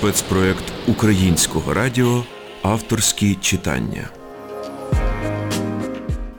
спецпроект Українського радіо Авторські читання.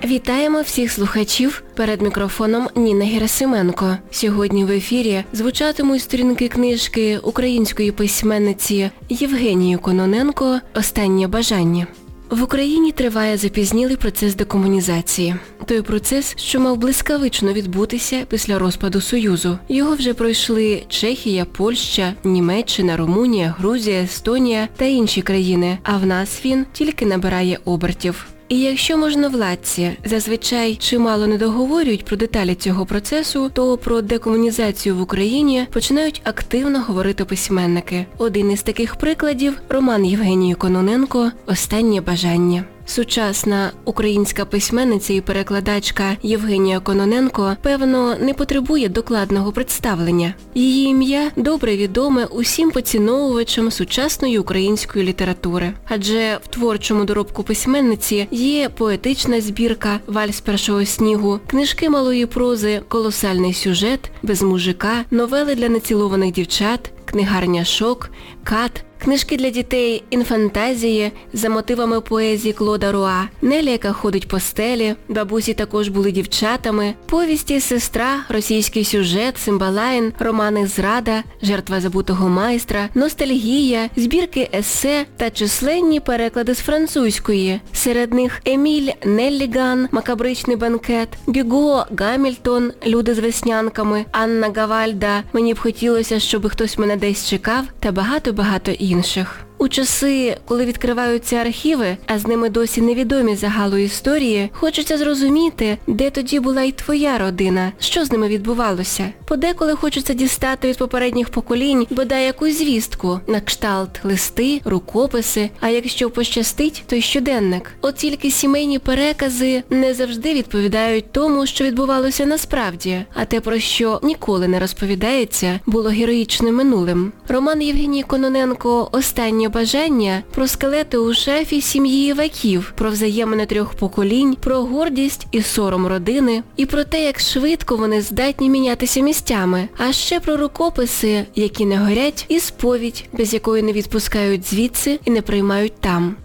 Вітаємо всіх слухачів перед мікрофоном Ніна Герасименко. Сьогодні в ефірі звучатимуть сторінки книжки української письменниці Євгенії Кононенко Останнє бажання. В Україні триває запізнілий процес декомунізації. Той процес, що мав блискавично відбутися після розпаду Союзу. Його вже пройшли Чехія, Польща, Німеччина, Румунія, Грузія, Естонія та інші країни, а в нас він тільки набирає обертів. І якщо можновладці зазвичай чимало не договорюють про деталі цього процесу, то про декомунізацію в Україні починають активно говорити письменники. Один із таких прикладів роман Євгенії Кононенко Останнє бажання. Сучасна українська письменниця і перекладачка Євгенія Кононенко, певно, не потребує докладного представлення. Її ім'я добре відоме усім поціновувачам сучасної української літератури. Адже в творчому доробку письменниці є поетична збірка Вальс першого снігу, книжки малої прози, колосальний сюжет, без мужика, новели для нецілованих дівчат, книгарня шок, кат. Книжки для дітей інфантазії за мотивами поезії Клода Руа, Неля, яка ходить по стелі, бабусі також були дівчатами, повісті Сестра, російський сюжет, Симбалайн, романи Зрада, Жертва забутого майстра, Ностальгія, збірки есе та численні переклади з французької. Серед них Еміль Нелліган, Макабричний банкет, Бюго, Гамільтон, Люди з веснянками, Анна Гавальда, Мені б хотілося, щоб хтось мене десь чекав та багато-багато інших інших. У часи, коли відкриваються архіви, а з ними досі невідомі загалу історії, хочеться зрозуміти, де тоді була й твоя родина, що з ними відбувалося. Подеколи хочеться дістати від попередніх поколінь бодай якусь звістку, на кшталт, листи, рукописи, а якщо пощастить, то й щоденник. От тільки сімейні перекази не завжди відповідають тому, що відбувалося насправді, а те, про що ніколи не розповідається, було героїчним минулим. Роман Євгенії Кононенко «Останнє бажання про скелети у шефі сім'ї Іваків, про взаємини трьох поколінь, про гордість і сором родини, і про те, як швидко вони здатні мінятися місцями, а ще про рукописи, які не горять, і сповідь, без якої не відпускають звідси і не приймають там.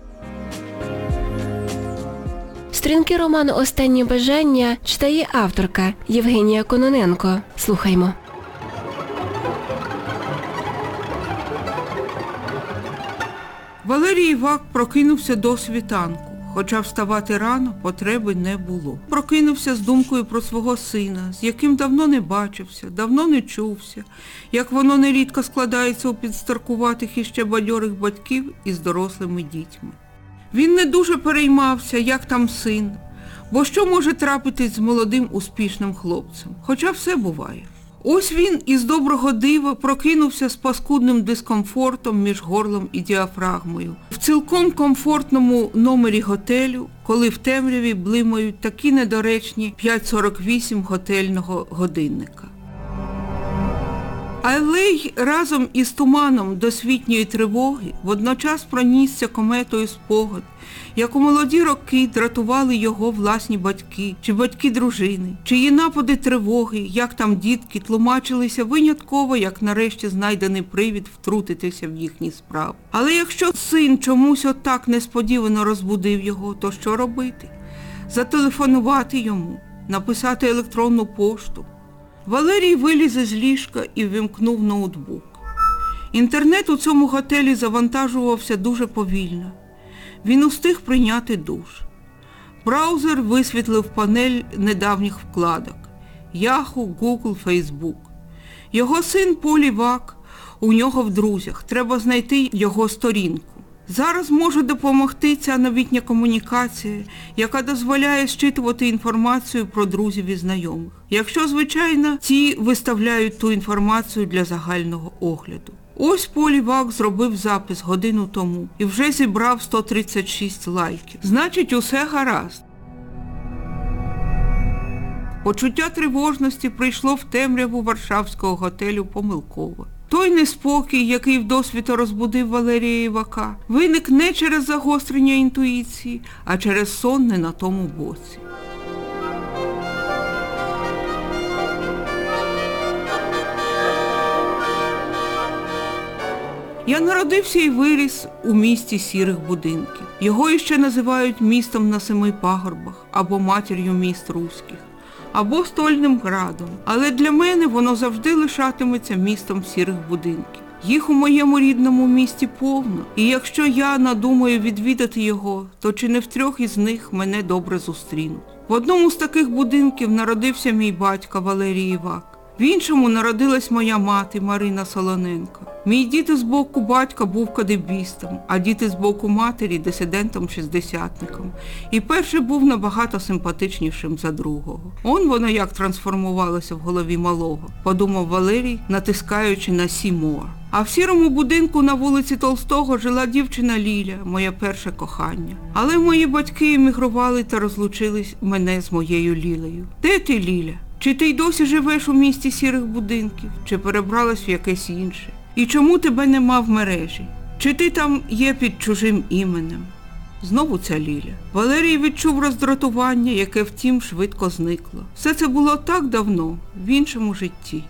Сторінки роману Останнє бажання читає авторка Євгенія Кононенко. Слухаймо. Валерій Івак прокинувся до світанку, хоча вставати рано потреби не було. Прокинувся з думкою про свого сина, з яким давно не бачився, давно не чувся, як воно нерідко складається у підстаркуватих і ще бадьорих батьків із дорослими дітьми. Він не дуже переймався, як там син, бо що може трапитись з молодим успішним хлопцем, хоча все буває. Ось він із доброго дива прокинувся з паскудним дискомфортом між горлом і діафрагмою. В цілком комфортному номері готелю, коли в темряві блимають такі недоречні 5.48 готельного годинника. Але й разом із туманом досвітньої тривоги водночас пронісся кометою спогад, як у молоді роки дратували його власні батьки, чи батьки дружини, чиї напади тривоги, як там дітки, тлумачилися винятково, як нарешті знайдений привід втрутитися в їхні справи. Але якщо син чомусь отак несподівано розбудив його, то що робити? Зателефонувати йому, написати електронну пошту. Валерій виліз із ліжка і вимкнув ноутбук. Інтернет у цьому готелі завантажувався дуже повільно. Він устиг прийняти душ. Браузер висвітлив панель недавніх вкладок. Yahoo, Google, Facebook. Його син Полі Вак у нього в друзях. Треба знайти його сторінку. Зараз може допомогти ця новітня комунікація, яка дозволяє щитувати інформацію про друзів і знайомих. Якщо, звичайно, ці виставляють ту інформацію для загального огляду. Ось Полівак зробив запис годину тому і вже зібрав 136 лайків. Значить, усе гаразд. Почуття тривожності прийшло в темряву Варшавського готелю помилково. Той неспокій, який вдосвіто розбудив Валерія Івака, виник не через загострення інтуїції, а через сон не на тому боці. Я народився і виріс у місті сірих будинків. Його іще називають містом на семи пагорбах або матір'ю міст руських, або стольним градом. Але для мене воно завжди лишатиметься містом сірих будинків. Їх у моєму рідному місті повно, і якщо я надумаю відвідати його, то чи не в трьох із них мене добре зустрінуть. В одному з таких будинків народився мій батько Валерій Івак. В іншому народилась моя мати Марина Солоненко. Мій дід з боку батька був кадебістом, а діти з боку матері дисидентом-шістдесятником. І перший був набагато симпатичнішим за другого. Он воно як трансформувалося в голові малого, подумав Валерій, натискаючи на Сімоа. А в сірому будинку на вулиці Толстого жила дівчина Ліля, моє перше кохання. Але мої батьки емігрували та розлучились мене з моєю Лілею. Де ти, Ліля? Чи ти й досі живеш у місті сірих будинків, чи перебралась в якесь інше? І чому тебе нема в мережі? Чи ти там є під чужим іменем? Знову ця Ліля. Валерій відчув роздратування, яке втім швидко зникло. Все це було так давно, в іншому житті.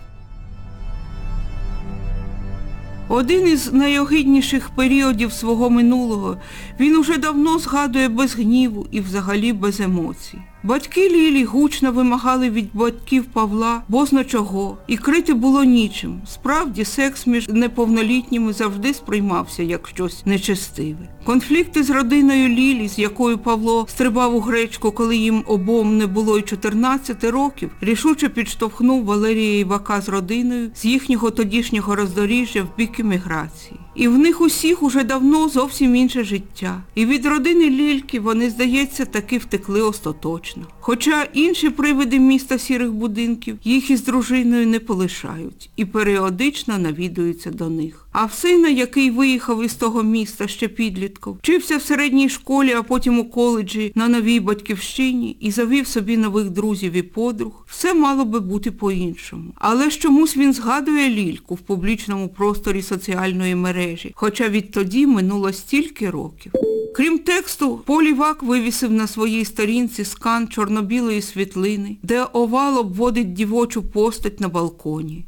Один із найогидніших періодів свого минулого він уже давно згадує без гніву і взагалі без емоцій. Батьки Лілі гучно вимагали від батьків Павла бозна чого, і крити було нічим. Справді, секс між неповнолітніми завжди сприймався як щось нечестиве. Конфлікти з родиною Лілі, з якою Павло стрибав у гречку, коли їм обом не було й 14 років, рішуче підштовхнув Валерія Івака з родиною з їхнього тодішнього роздоріжжя в бік еміграції. І в них усіх уже давно зовсім інше життя. І від родини Лільки вони, здається, таки втекли остаточно. Хоча інші привиди міста сірих будинків їх із дружиною не полишають і періодично навідуються до них. А в сина, який виїхав із того міста ще підлітком, вчився в середній школі, а потім у коледжі на новій батьківщині і завів собі нових друзів і подруг, все мало би бути по-іншому. Але ж чомусь він згадує лільку в публічному просторі соціальної мережі, хоча відтоді минуло стільки років. Крім тексту, Полівак вивісив на своїй сторінці скан чорно-білої світлини, де овал обводить дівочу постать на балконі.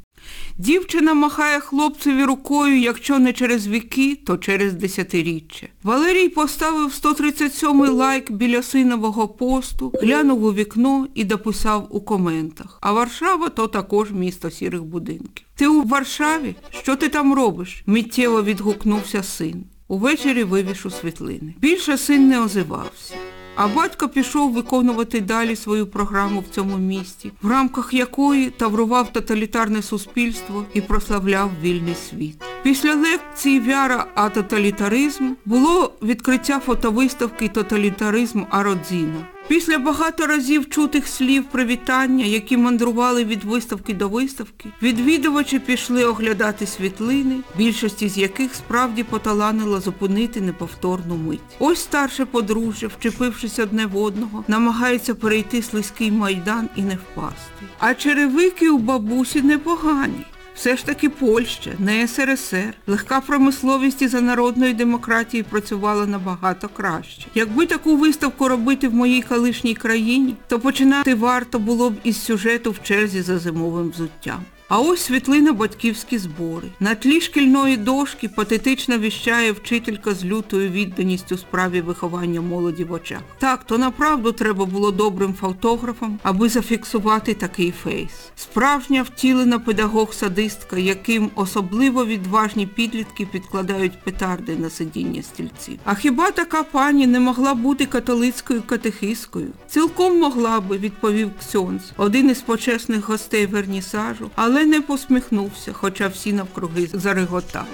Дівчина махає хлопцеві рукою, якщо не через віки, то через десятиріччя. Валерій поставив 137-й лайк біля синового посту, глянув у вікно і дописав у коментах. А Варшава то також місто сірих будинків. Ти у Варшаві? Що ти там робиш? миттєво відгукнувся син. Увечері вивішу світлини. Більше син не озивався. А батько пішов виконувати далі свою програму в цьому місті, в рамках якої таврував тоталітарне суспільство і прославляв вільний світ. Після лекції Вяра а тоталітаризм було відкриття фотовиставки Тоталітаризм Ародзіна. Після багато разів чутих слів привітання, які мандрували від виставки до виставки, відвідувачі пішли оглядати світлини, більшості з яких справді поталанило зупинити неповторну мить. Ось старше подружжя, вчепившись одне в одного, намагається перейти слизький майдан і не впасти. А черевики у бабусі непогані. Все ж таки Польща, не СРСР. Легка промисловість і за народної демократії працювала набагато краще. Якби таку виставку робити в моїй колишній країні, то починати варто було б із сюжету в черзі за зимовим взуттям. А ось світлина батьківські збори. На тлі шкільної дошки патетично віщає вчителька з лютою відданістю справі виховання молоді в очах. Так, то направду треба було добрим фотографом, аби зафіксувати такий фейс. Справжня втілена педагог-садистка, яким особливо відважні підлітки підкладають петарди на сидіння стільців. А хіба така пані не могла бути католицькою катехискою? Цілком могла би, відповів Ксьонц, один із почесних гостей вернісажу, але не посміхнувся, хоча всі навкруги зареготали.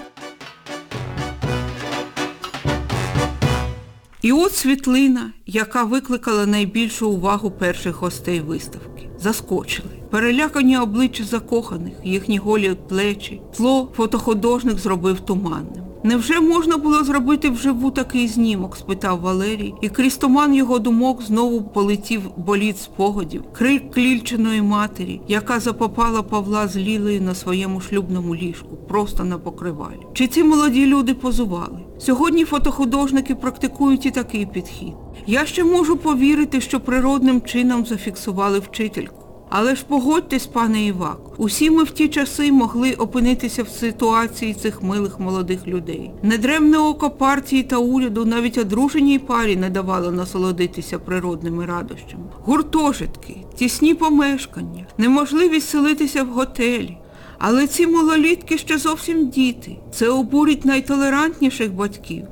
І от світлина, яка викликала найбільшу увагу перших гостей виставки. Заскочили. Перелякані обличчя закоханих, їхні голі плечі. Тло фотохудожник зробив туманним. Невже можна було зробити вживу такий знімок? спитав Валерій, і крізь туман його думок знову полетів боліт спогадів, крик клільченої матері, яка запопала Павла з Лілею на своєму шлюбному ліжку, просто на покривалі. Чи ці молоді люди позували? Сьогодні фотохудожники практикують і такий підхід. Я ще можу повірити, що природним чином зафіксували вчительку. Але ж погодьтесь, пане Івак, усі ми в ті часи могли опинитися в ситуації цих милих молодих людей. Недремне око партії та уряду навіть одруженій парі не давало насолодитися природними радощами. Гуртожитки, тісні помешкання, неможливість селитися в готелі. Але ці малолітки ще зовсім діти. Це обурить найтолерантніших батьків.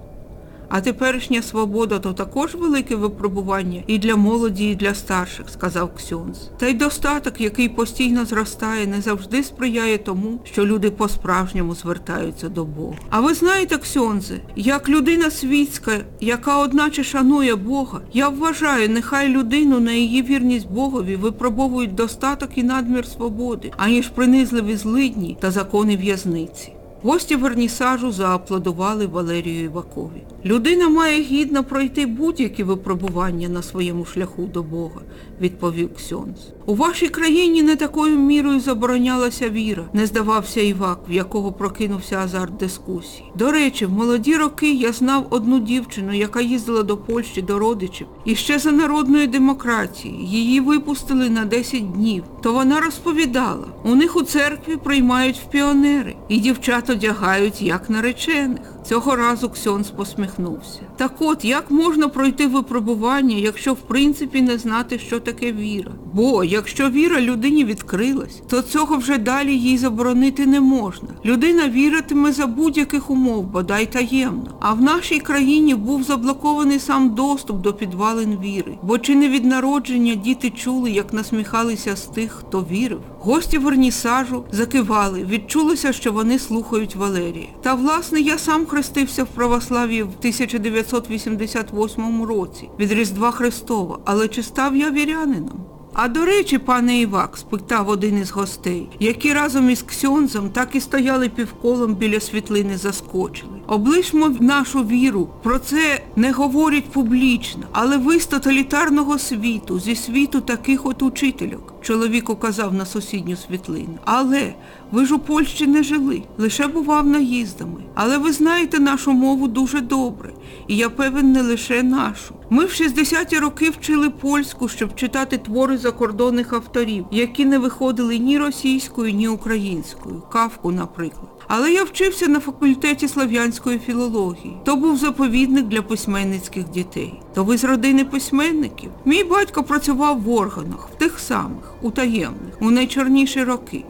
А теперішня свобода то також велике випробування і для молоді, і для старших, сказав Ксьонз. Та й достаток, який постійно зростає, не завжди сприяє тому, що люди по-справжньому звертаються до Бога. А ви знаєте, Ксьонзе, як людина світська, яка одначе шанує Бога, я вважаю, нехай людину на її вірність Богові випробовують достаток і надмір свободи, аніж принизливі злидні та закони в'язниці. Гості вернісажу зааплодували Валерію Івакові. Людина має гідно пройти будь-які випробування на своєму шляху до Бога, відповів Ксьонз. У вашій країні не такою мірою заборонялася віра, не здавався Івак, в якого прокинувся азарт дискусії. До речі, в молоді роки я знав одну дівчину, яка їздила до Польщі до родичів, і ще за народної демократії. Її випустили на 10 днів. То вона розповідала, у них у церкві приймають в піонери, і дівчат одягають як наречених. Цього разу Ксьонс посміхнувся. Так от, як можна пройти випробування, якщо в принципі не знати, що таке віра? Бо якщо віра людині відкрилась, то цього вже далі їй заборонити не можна. Людина віритиме за будь-яких умов, бодай таємно. А в нашій країні був заблокований сам доступ до підвалин віри. Бо чи не від народження діти чули, як насміхалися з тих, хто вірив? Гості вернісажу закивали, відчулося, що вони слухають Валерія. Та власне я сам хрестився в православ'ї в 1988 році від Різдва Христова, але чи став я вірянином? А до речі, пане Івак, спитав один із гостей, які разом із Ксьонзом так і стояли півколом біля світлини заскочили. Облишмо нашу віру, про це не говорять публічно, але ви з тоталітарного світу, зі світу таких от учительок, чоловік указав на сусідню світлину. Але ви ж у Польщі не жили, лише бував наїздами. Але ви знаєте нашу мову дуже добре, і я певен не лише нашу. Ми в 60-ті роки вчили польську, щоб читати твори закордонних авторів, які не виходили ні російською, ні українською. Кавку, наприклад. Але я вчився на факультеті слав'янської філології. То був заповідник для письменницьких дітей. То ви з родини письменників? Мій батько працював в органах, в тих самих, у таємних, у найчорніші роки.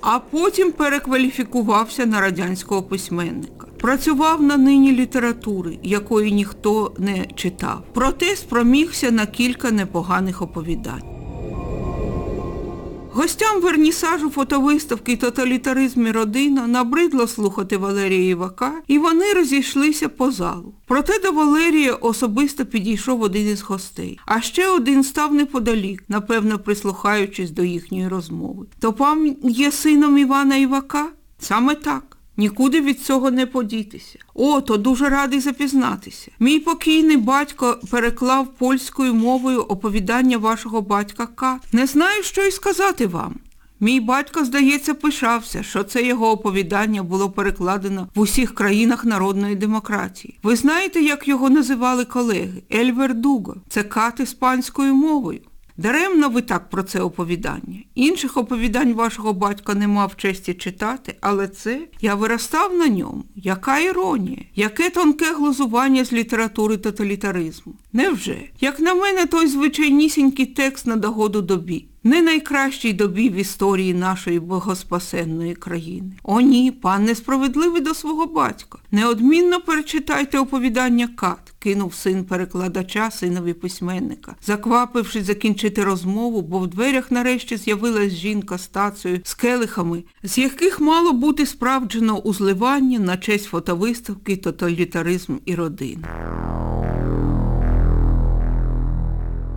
А потім перекваліфікувався на радянського письменника. Працював на нині літератури, якої ніхто не читав. Проте спромігся на кілька непоганих оповідань. Гостям вернісажу фотовиставки «Тоталітаризм і родина» набридло слухати Валерія Івака, і вони розійшлися по залу. Проте до Валерія особисто підійшов один із гостей, а ще один став неподалік, напевно прислухаючись до їхньої розмови. То пан є сином Івана Івака? Саме так. Нікуди від цього не подітися. О, то дуже радий запізнатися. Мій покійний батько переклав польською мовою оповідання вашого батька К. Не знаю, що й сказати вам. Мій батько, здається, пишався, що це його оповідання було перекладено в усіх країнах народної демократії. Ви знаєте, як його називали колеги? El Verdugo. Це кат іспанською мовою. Даремно ви так про це оповідання. Інших оповідань вашого батька не мав честі читати, але це я виростав на ньому. Яка іронія, яке тонке глузування з літератури тоталітаризму. Невже? Як на мене, той звичайнісінький текст на догоду добі. Не найкращій добі в історії нашої богоспасенної країни. О ні, пан несправедливий до свого батька. Неодмінно перечитайте оповідання Кат кинув син перекладача синові письменника, заквапившись закінчити розмову, бо в дверях нарешті з'явилась жінка з тацею, з келихами, з яких мало бути справджено узливання на честь фотовиставки «Тоталітаризм і родина».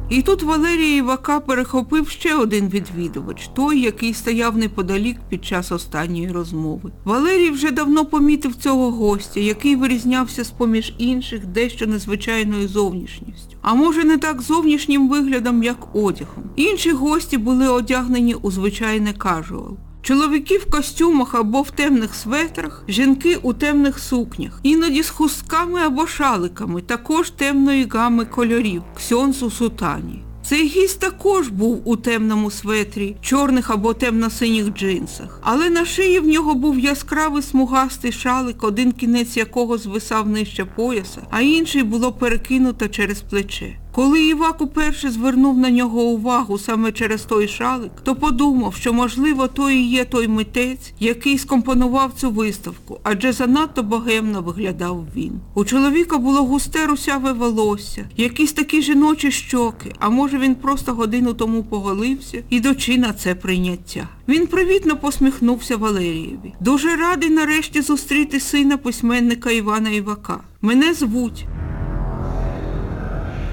І тут Валерій Івака перехопив ще один відвідувач, той, який стояв неподалік під час останньої розмови. Валерій вже давно помітив цього гостя, який вирізнявся з-поміж інших дещо незвичайною зовнішністю. А може не так зовнішнім виглядом, як одягом. Інші гості були одягнені у звичайне кажуал. Чоловіки в костюмах або в темних светрах, жінки у темних сукнях, іноді з хустками або шаликами, також темної гами кольорів, ксьонс у сутані. Цей гість також був у темному светрі, чорних або темно-синіх джинсах. Але на шиї в нього був яскравий смугастий шалик, один кінець якого звисав нижче пояса, а інший було перекинуто через плече. Коли Івак уперше звернув на нього увагу саме через той шалик, то подумав, що можливо то і є той митець, який скомпонував цю виставку, адже занадто богемно виглядав він. У чоловіка було густе русяве волосся, якісь такі жіночі щоки, а може він просто годину тому поголився, ідучи на це прийняття. Він привітно посміхнувся Валерієві. Дуже радий нарешті зустріти сина письменника Івана Івака. Мене звуть.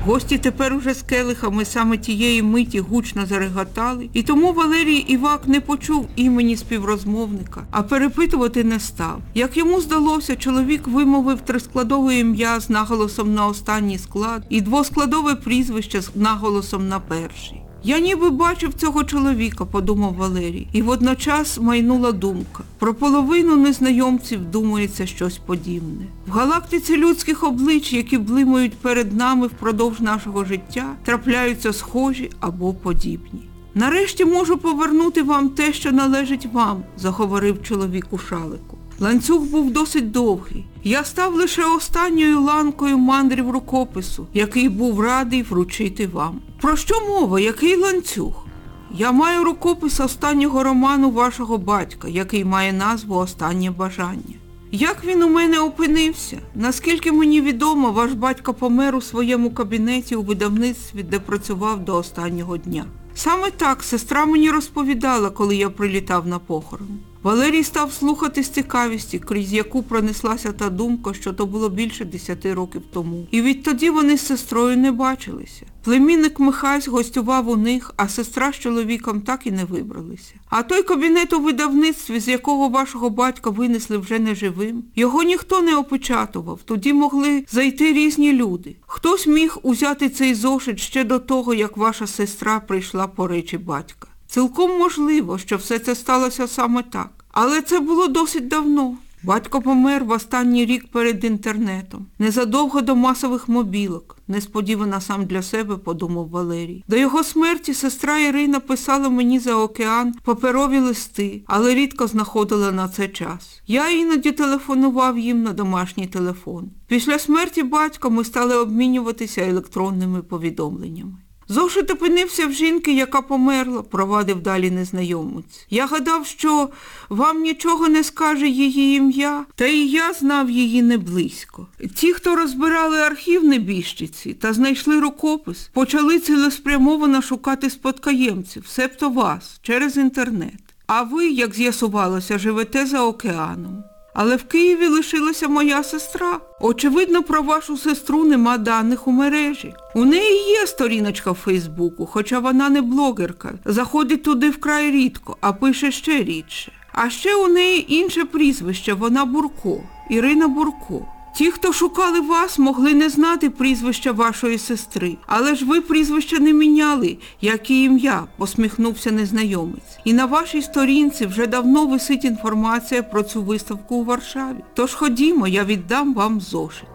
Гості тепер уже з келихами саме тієї миті гучно зареготали, і тому Валерій Івак не почув імені співрозмовника, а перепитувати не став. Як йому здалося, чоловік вимовив трискладове ім'я з наголосом на останній склад і двоскладове прізвище з наголосом на перший. Я ніби бачив цього чоловіка, подумав Валерій, і водночас майнула думка. Про половину незнайомців думається щось подібне. В галактиці людських облич, які блимають перед нами впродовж нашого життя, трапляються схожі або подібні. Нарешті можу повернути вам те, що належить вам, заговорив чоловік у шалику. Ланцюг був досить довгий. Я став лише останньою ланкою мандрів рукопису, який був радий вручити вам. Про що мова? Який ланцюг? Я маю рукопис останнього роману вашого батька, який має назву Останнє бажання. Як він у мене опинився? Наскільки мені відомо, ваш батько помер у своєму кабінеті у видавництві, де працював до останнього дня. Саме так сестра мені розповідала, коли я прилітав на похорон. Валерій став слухати з цікавістю, крізь яку пронеслася та думка, що то було більше десяти років тому. І відтоді вони з сестрою не бачилися. Племінник Михась гостював у них, а сестра з чоловіком так і не вибралися. А той кабінет у видавництві, з якого вашого батька винесли вже неживим, його ніхто не опечатував, тоді могли зайти різні люди. Хтось міг узяти цей зошит ще до того, як ваша сестра прийшла по речі батька. Цілком можливо, що все це сталося саме так. Але це було досить давно. Батько помер в останній рік перед інтернетом. Незадовго до масових мобілок. Несподівано сам для себе подумав Валерій. До його смерті сестра Ірина писала мені за океан паперові листи, але рідко знаходила на це час. Я іноді телефонував їм на домашній телефон. Після смерті батька ми стали обмінюватися електронними повідомленнями. Зошит опинився в жінки, яка померла, провадив далі незнайомець. Я гадав, що вам нічого не скаже її ім'я, та і я знав її не близько. Ті, хто розбирали архів небіжчиці та знайшли рукопис, почали цілеспрямовано шукати спадкоємців, себто вас, через інтернет. А ви, як з'ясувалося, живете за океаном. Але в Києві лишилася моя сестра. Очевидно, про вашу сестру нема даних у мережі. У неї є сторіночка в Фейсбуку, хоча вона не блогерка. Заходить туди вкрай рідко, а пише ще рідше. А ще у неї інше прізвище, вона Бурко, Ірина Бурко. Ті, хто шукали вас, могли не знати прізвища вашої сестри. Але ж ви прізвища не міняли, як і ім'я, посміхнувся незнайомець. І на вашій сторінці вже давно висить інформація про цю виставку у Варшаві. Тож ходімо, я віддам вам зошит.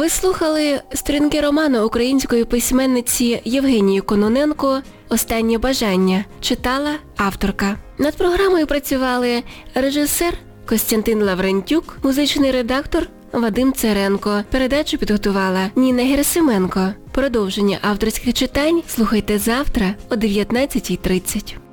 Ви слухали сторінки роману української письменниці Євгенії Кононенко Останнє бажання читала авторка. Над програмою працювали режисер Костянтин Лаврентюк, музичний редактор Вадим Церенко. Передачу підготувала Ніна Герасименко. Продовження авторських читань слухайте завтра о 19.30.